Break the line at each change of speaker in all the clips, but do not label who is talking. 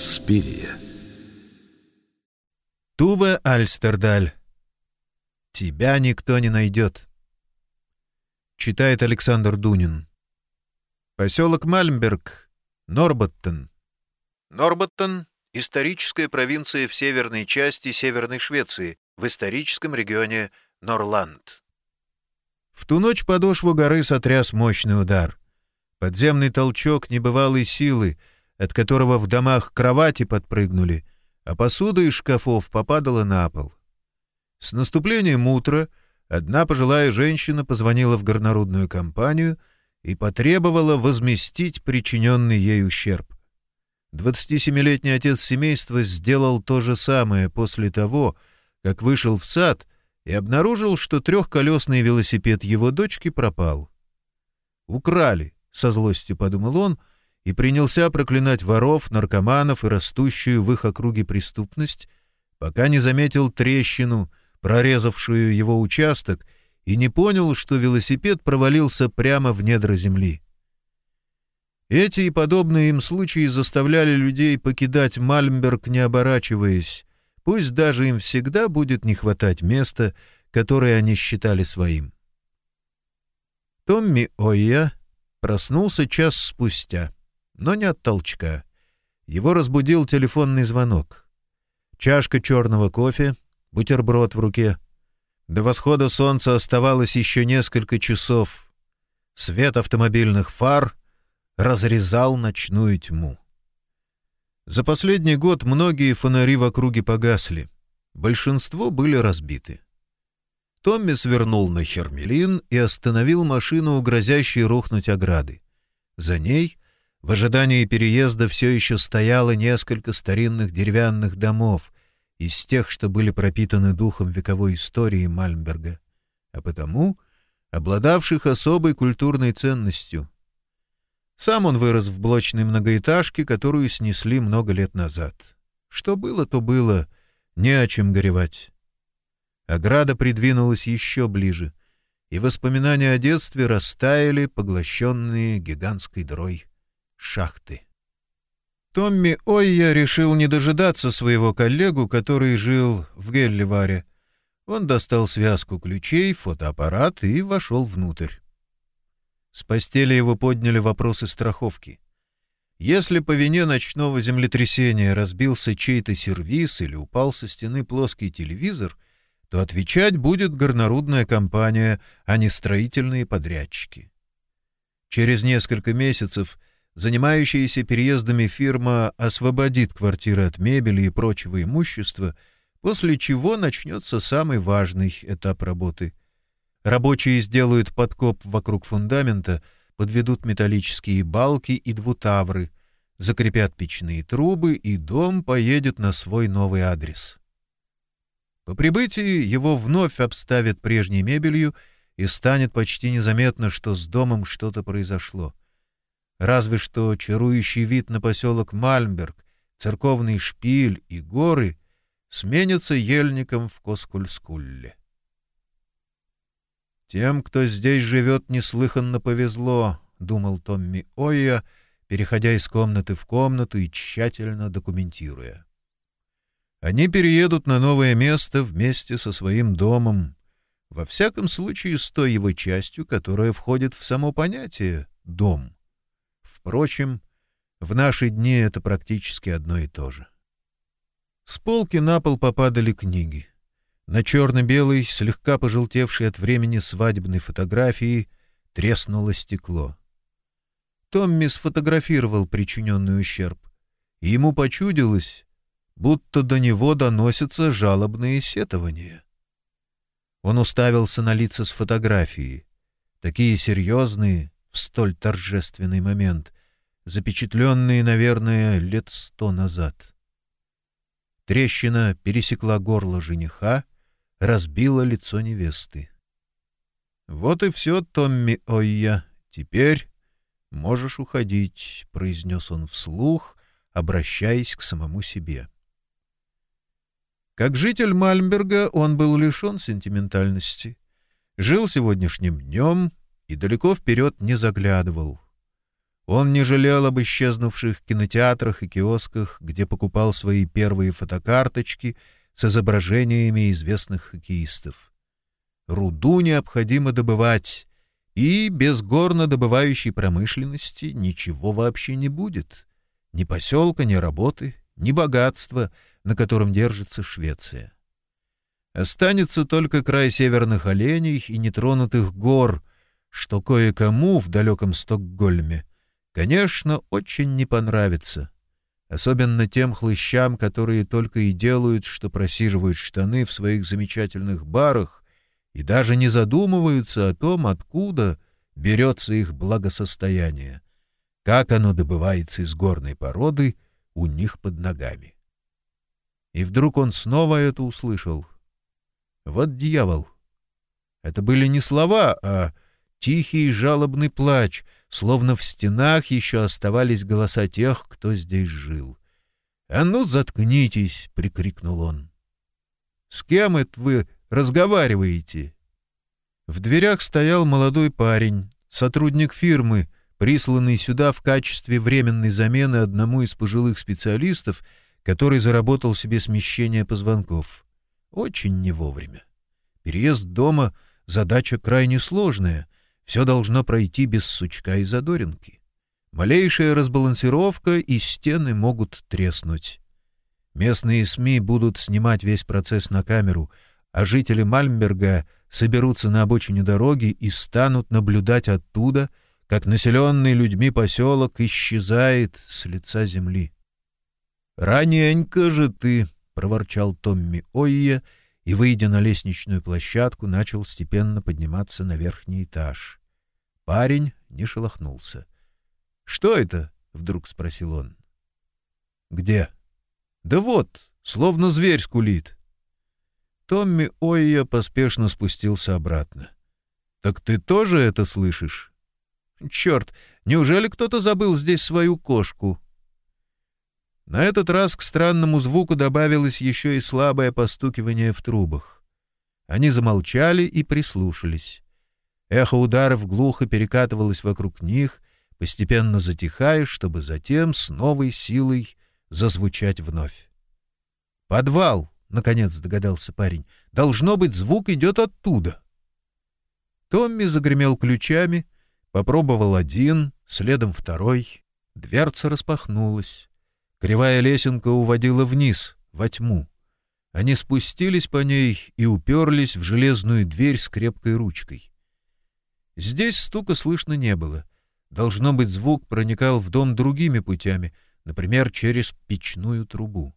Инспирия.
Туве Альстердаль. Тебя никто не найдет. Читает Александр Дунин. Поселок Мальмберг, Норботтен. Норботтен — историческая провинция в северной части Северной Швеции, в историческом регионе Норланд. В ту ночь подошву горы сотряс мощный удар. Подземный толчок небывалой силы, от которого в домах кровати подпрыгнули, а посуда из шкафов попадала на пол. С наступлением утра одна пожилая женщина позвонила в горнорудную компанию и потребовала возместить причиненный ей ущерб. 27-летний отец семейства сделал то же самое после того, как вышел в сад и обнаружил, что трехколесный велосипед его дочки пропал. «Украли», — со злостью подумал он, и принялся проклинать воров, наркоманов и растущую в их округе преступность, пока не заметил трещину, прорезавшую его участок, и не понял, что велосипед провалился прямо в недра земли. Эти и подобные им случаи заставляли людей покидать Мальмберг, не оборачиваясь, пусть даже им всегда будет не хватать места, которое они считали своим. Томми Ойя проснулся час спустя, но не от толчка. Его разбудил телефонный звонок. Чашка черного кофе, бутерброд в руке. До восхода солнца оставалось еще несколько часов. Свет автомобильных фар разрезал ночную тьму. За последний год многие фонари в округе погасли. Большинство были разбиты. Томми свернул на Хермелин и остановил машину у грозящей рухнуть ограды. За ней, в ожидании переезда, все еще стояло несколько старинных деревянных домов, из тех, что были пропитаны духом вековой истории Мальмберга, а потому обладавших особой культурной ценностью. Сам он вырос в блочной многоэтажке, которую снесли много лет назад. Что было, то было, не о чем горевать. Ограда придвинулась еще ближе, и воспоминания о детстве растаяли, поглощенные гигантской дрой шахты. Томми Ойя решил не дожидаться своего коллегу, который жил в Гелливаре. Он достал связку ключей, фотоаппарат и вошел внутрь. С постели его подняли вопросы страховки. Если по вине ночного землетрясения разбился чей-то сервиз или упал со стены плоский телевизор, то отвечать будет горнорудная компания, а не строительные подрядчики. Через несколько месяцев — занимающаяся переездами фирма освободит квартиры от мебели и прочего имущества, после чего начнется самый важный этап работы. Рабочие сделают подкоп вокруг фундамента, подведут металлические балки и двутавры, закрепят печные трубы, и дом поедет на свой новый адрес. По прибытии его вновь обставят прежней мебелью, и станет почти незаметно, что с домом что-то произошло. Разве что чарующий вид на поселок Мальмберг, церковный шпиль и горы сменятся ельником в Коскульскулле. «Тем, кто здесь живет, неслыханно повезло», — думал Томми Ойя, переходя из комнаты в комнату и тщательно документируя. Они переедут на новое место вместе со своим домом, во всяком случае с той его частью, которая входит в само понятие «дом». Впрочем, в наши дни это практически одно и то же. С полки на пол попадали книги. На черно-белой, слегка пожелтевшей от времени свадебной фотографии, треснуло стекло. Томми сфотографировал причиненный ущерб, и ему почудилось, будто до него доносятся жалобные сетования. Он уставился на лица с фотографии, такие серьезные, в столь торжественный момент, запечатленные, наверное, лет сто назад. Трещина пересекла горло жениха, разбила лицо невесты. «Вот и все, Томми Ойя. Теперь можешь уходить», — произнес он вслух, обращаясь к самому себе. Как житель Мальмберга он был лишен сентиментальности. Жил сегодняшним днем, и далеко вперед не заглядывал. Он не жалел об исчезнувших кинотеатрах и киосках, где покупал свои первые фотокарточки с изображениями известных хоккеистов. Руду необходимо добывать, и без горнодобывающей промышленности ничего вообще не будет. Ни поселка, ни работы, ни богатства, на котором держится Швеция. Останется только край северных оленей и нетронутых гор, что кое-кому в далеком Стокгольме Конечно, очень не понравится. Особенно тем хлыщам, которые только и делают, что просиживают штаны в своих замечательных барах и даже не задумываются о том, откуда берется их благосостояние, как оно добывается из горной породы у них под ногами. И вдруг он снова это услышал. Вот дьявол! Это были не слова, а тихий и жалобный плач — словно в стенах еще оставались голоса тех, кто здесь жил. «А ну, заткнитесь!» — прикрикнул он. «С кем это вы разговариваете?» В дверях стоял молодой парень, сотрудник фирмы, присланный сюда в качестве временной замены одному из пожилых специалистов, который заработал себе смещение позвонков. Очень не вовремя. Переезд дома — задача крайне сложная, все должно пройти без сучка и задоринки. Малейшая разбалансировка, и стены могут треснуть. Местные СМИ будут снимать весь процесс на камеру, а жители Мальмберга соберутся на обочине дороги и станут наблюдать оттуда, как населенный людьми поселок исчезает с лица земли. «Раненько же ты!» — проворчал Томми Ойе и, выйдя на лестничную площадку, начал степенно подниматься на верхний этаж. Парень не шелохнулся. «Что это?» — вдруг спросил он. «Где?» «Да вот, словно зверь скулит». Томми Ойя поспешно спустился обратно. «Так ты тоже это слышишь?» «Черт, неужели кто-то забыл здесь свою кошку?» На этот раз к странному звуку добавилось еще и слабое постукивание в трубах. Они замолчали и прислушались. Эхо ударов глухо перекатывалось вокруг них, постепенно затихая, чтобы затем с новой силой зазвучать вновь. «Подвал!» — наконец догадался парень. «Должно быть, звук идет оттуда». Томми загремел ключами, попробовал один, следом второй. Дверца распахнулась. Кривая лесенка уводила вниз, во тьму. Они спустились по ней и уперлись в железную дверь с крепкой ручкой. Здесь стука слышно не было. Должно быть, звук проникал в дом другими путями, например, через печную трубу.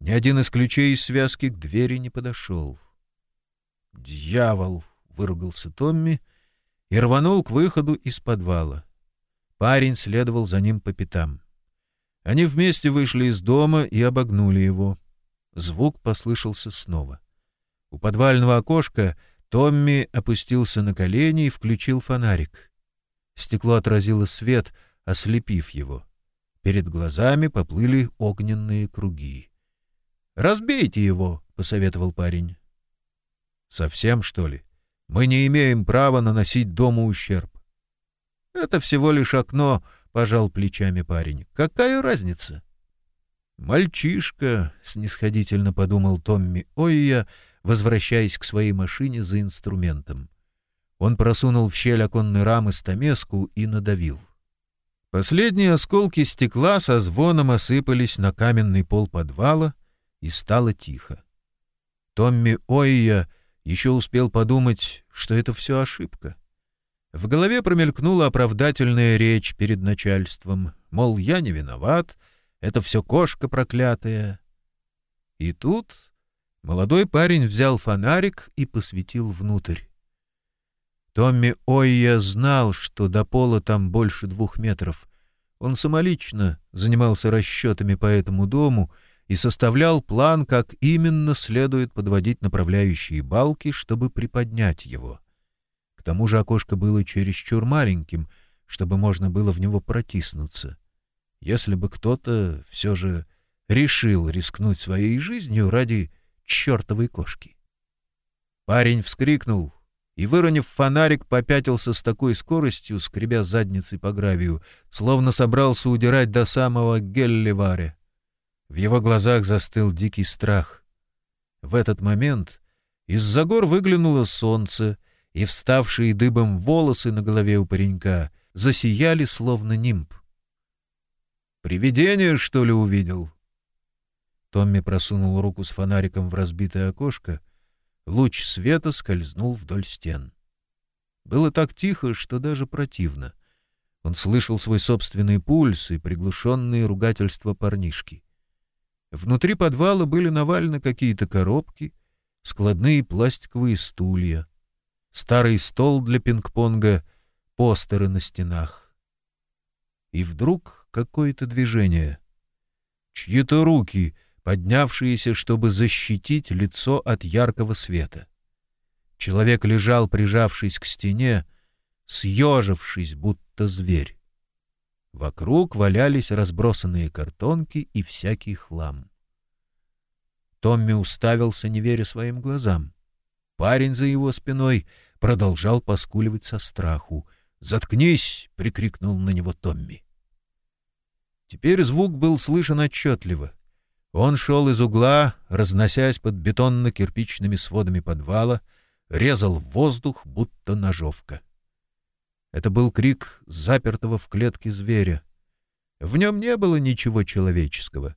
Ни один из ключей из связки к двери не подошел. «Дьявол!» — выругался Томми и рванул к выходу из подвала. Парень следовал за ним по пятам. Они вместе вышли из дома и обогнули его. Звук послышался снова. У подвального окошка Томми опустился на колени и включил фонарик. Стекло отразило свет, ослепив его. Перед глазами поплыли огненные круги. «Разбейте его!» — посоветовал парень. «Совсем, что ли? Мы не имеем права наносить дому ущерб». «Это всего лишь окно», — пожал плечами парень. «Какая разница?» «Мальчишка», — снисходительно подумал Томми Ойя, — возвращаясь к своей машине за инструментом. Он просунул в щель оконной рамы стамеску и надавил. Последние осколки стекла со звоном осыпались на каменный пол подвала, и стало тихо. Томми Ойя еще успел подумать, что это все ошибка. В голове промелькнула оправдательная речь перед начальством, мол, я не виноват, это все кошка проклятая. И тут Молодой парень взял фонарик и посветил внутрь. Томми Ойя знал, что до пола там больше двух метров. Он самолично занимался расчетами по этому дому и составлял план, как именно следует подводить направляющие балки, чтобы приподнять его. К тому же окошко было чересчур маленьким, чтобы можно было в него протиснуться. Если бы кто-то все же решил рискнуть своей жизнью ради чертовой кошки. Парень вскрикнул и, выронив фонарик, попятился с такой скоростью, скребя задницей по гравию, словно собрался удирать до самого Гелливаре. В его глазах застыл дикий страх. В этот момент из-за гор выглянуло солнце, и вставшие дыбом волосы на голове у паренька засияли, словно нимб. «Привидение, что ли, увидел?» Томми просунул руку с фонариком в разбитое окошко. Луч света скользнул вдоль стен. Было так тихо, что даже противно. Он слышал свой собственный пульс и приглушенные ругательства парнишки. Внутри подвала были навалены какие-то коробки, складные пластиковые стулья, старый стол для пинг-понга, постеры на стенах. И вдруг какое-то движение. Чьи-то руки, поднявшиеся, чтобы защитить лицо от яркого света. Человек лежал, прижавшись к стене, съежившись, будто зверь. Вокруг валялись разбросанные картонки и всякий хлам. Томми уставился, не веря своим глазам. Парень за его спиной продолжал поскуливать со страху. «Заткнись!» — прикрикнул на него Томми. Теперь звук был слышен отчетливо. Он шел из угла, разносясь под бетонно-кирпичными сводами подвала, резал воздух, будто ножовка. Это был крик запертого в клетке зверя. В нем не было ничего человеческого.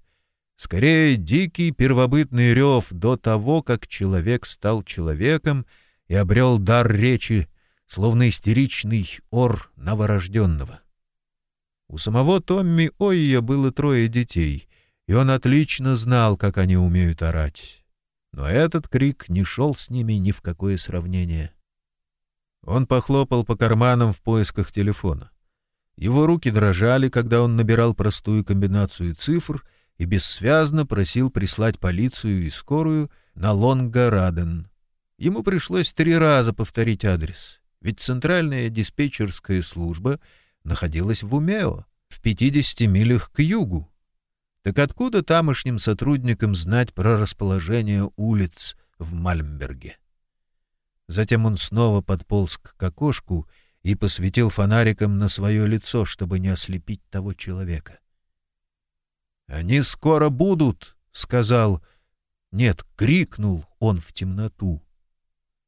Скорее, дикий первобытный рев до того, как человек стал человеком и обрел дар речи, словно истеричный ор новорожденного. У самого Томми Ойя было трое детей, и он отлично знал, как они умеют орать. Но этот крик не шел с ними ни в какое сравнение. Он похлопал по карманам в поисках телефона. Его руки дрожали, когда он набирал простую комбинацию цифр и бессвязно просил прислать полицию и скорую на Лонга-Раден. Ему пришлось три раза повторить адрес, ведь центральная диспетчерская служба находилась в Умео, в 50 милях к югу. Так откуда тамошним сотрудникам знать про расположение улиц в Мальмберге? Затем он снова подполз к окошку и посветил фонариком на свое лицо, чтобы не ослепить того человека. «Они скоро будут!» — сказал. Нет, крикнул он в темноту,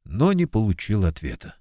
но не получил ответа.